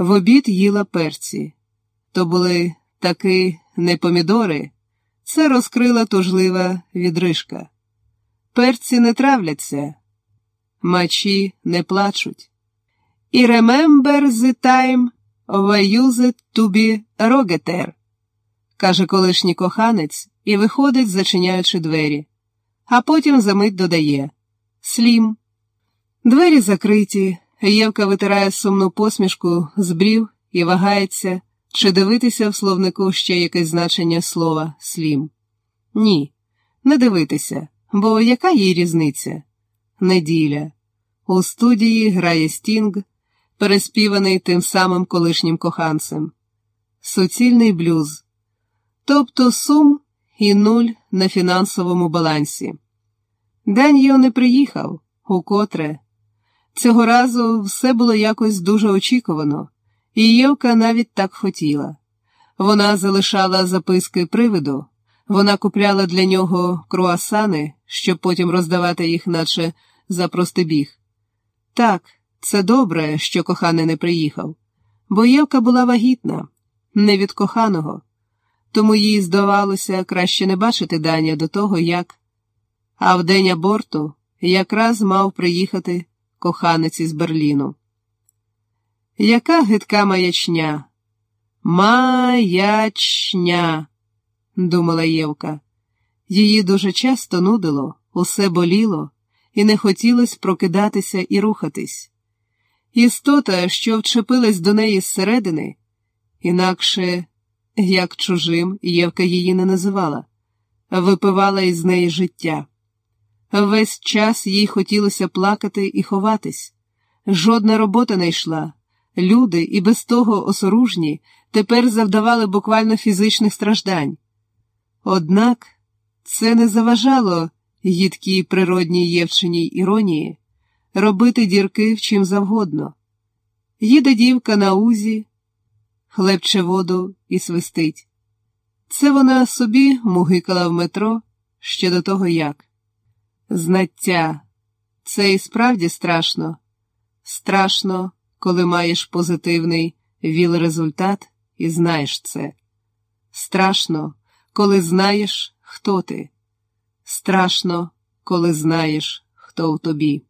В обід їла перці. То були таки не помідори, це розкрила тужлива відрижка. Перці не травляться, мачі не плачуть. І remember the time we used to be rogeter, каже колишній коханець і виходить, зачиняючи двері, а потім за мить додає Слім. Двері закриті, Євка витирає сумну посмішку з брів і вагається, чи дивитися в словнику ще якесь значення слова слім. Ні, не дивитися, бо яка їй різниця? Неділя. У студії грає стінг, переспіваний тим самим колишнім коханцем. Суцільний блюз. Тобто сум і нуль на фінансовому балансі. Даньйо не приїхав, укотре. Цього разу все було якось дуже очікувано, і Євка навіть так хотіла. Вона залишала записки привиду, вона купляла для нього круасани, щоб потім роздавати їх, наче за простибіг. Так, це добре, що коханий не приїхав, бо Євка була вагітна, не від коханого, тому їй здавалося краще не бачити Даня до того, як. А в день аборту якраз мав приїхати коханець із Берліну. Яка гидка маячня? Маячня, думала Євка. Її дуже часто нудило, усе боліло, і не хотілося прокидатися і рухатись. Істота, що вчепилась до неї зсередини, інакше, як чужим, Євка її не називала, випивала із неї життя. Весь час їй хотілося плакати і ховатись. Жодна робота не йшла. Люди, і без того осоружні, тепер завдавали буквально фізичних страждань. Однак це не заважало гідкій природній Євчиній іронії робити дірки в чим завгодно. Їде дівка на узі, хлебче воду і свистить. Це вона собі мугикала в метро ще до того як. Знаття, це і справді страшно. Страшно, коли маєш позитивний віл результат і знаєш це. Страшно, коли знаєш, хто ти. Страшно, коли знаєш, хто в тобі.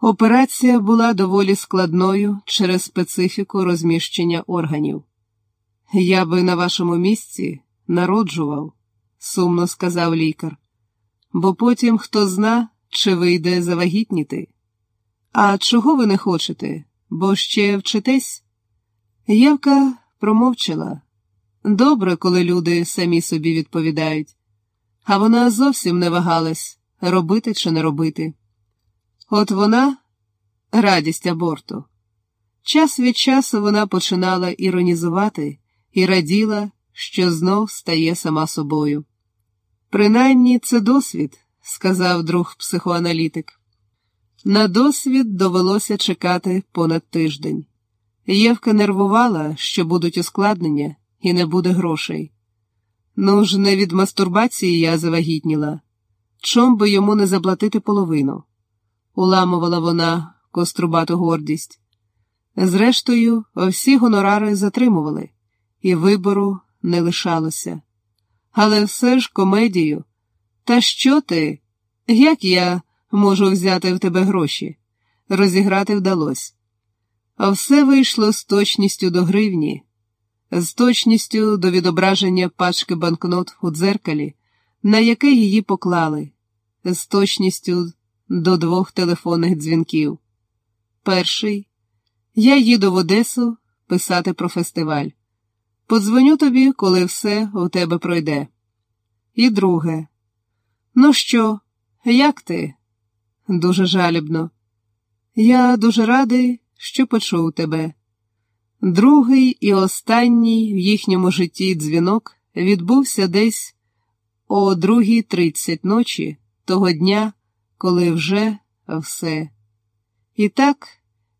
Операція була доволі складною через специфіку розміщення органів. Я би на вашому місці народжував, сумно сказав лікар бо потім хто зна, чи вийде завагітніти. А чого ви не хочете, бо ще вчитесь? Євка промовчала. Добре, коли люди самі собі відповідають, а вона зовсім не вагалась, робити чи не робити. От вона радість аборту. Час від часу вона починала іронізувати і раділа, що знов стає сама собою. Принаймні це досвід, сказав друг психоаналітик. На досвід довелося чекати понад тиждень. Євка нервувала, що будуть ускладнення і не буде грошей. Ну ж, не від мастурбації я завагітніла. Чом би йому не заплатити половину? уламувала вона кострубату гордість. Зрештою, всі гонорари затримували, і вибору не лишалося але все ж комедію. Та що ти? Як я можу взяти в тебе гроші? Розіграти вдалося. Все вийшло з точністю до гривні, з точністю до відображення пачки банкнот у дзеркалі, на яке її поклали, з точністю до двох телефонних дзвінків. Перший я їду в Одесу писати про фестиваль. Подзвоню тобі, коли все у тебе пройде. І друге. Ну що, як ти? Дуже жалібно. Я дуже радий, що почув тебе. Другий і останній в їхньому житті дзвінок відбувся десь о другій тридцять ночі того дня, коли вже все. І так,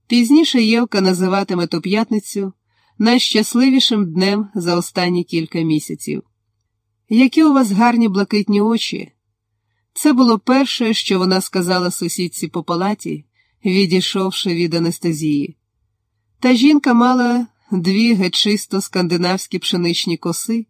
пізніше Євка називатиме ту п'ятницю найщасливішим днем за останні кілька місяців. Які у вас гарні блакитні очі. Це було перше, що вона сказала сусідці по палаті, відійшовши від анестезії. Та жінка мала дві геть чисто скандинавські пшеничні коси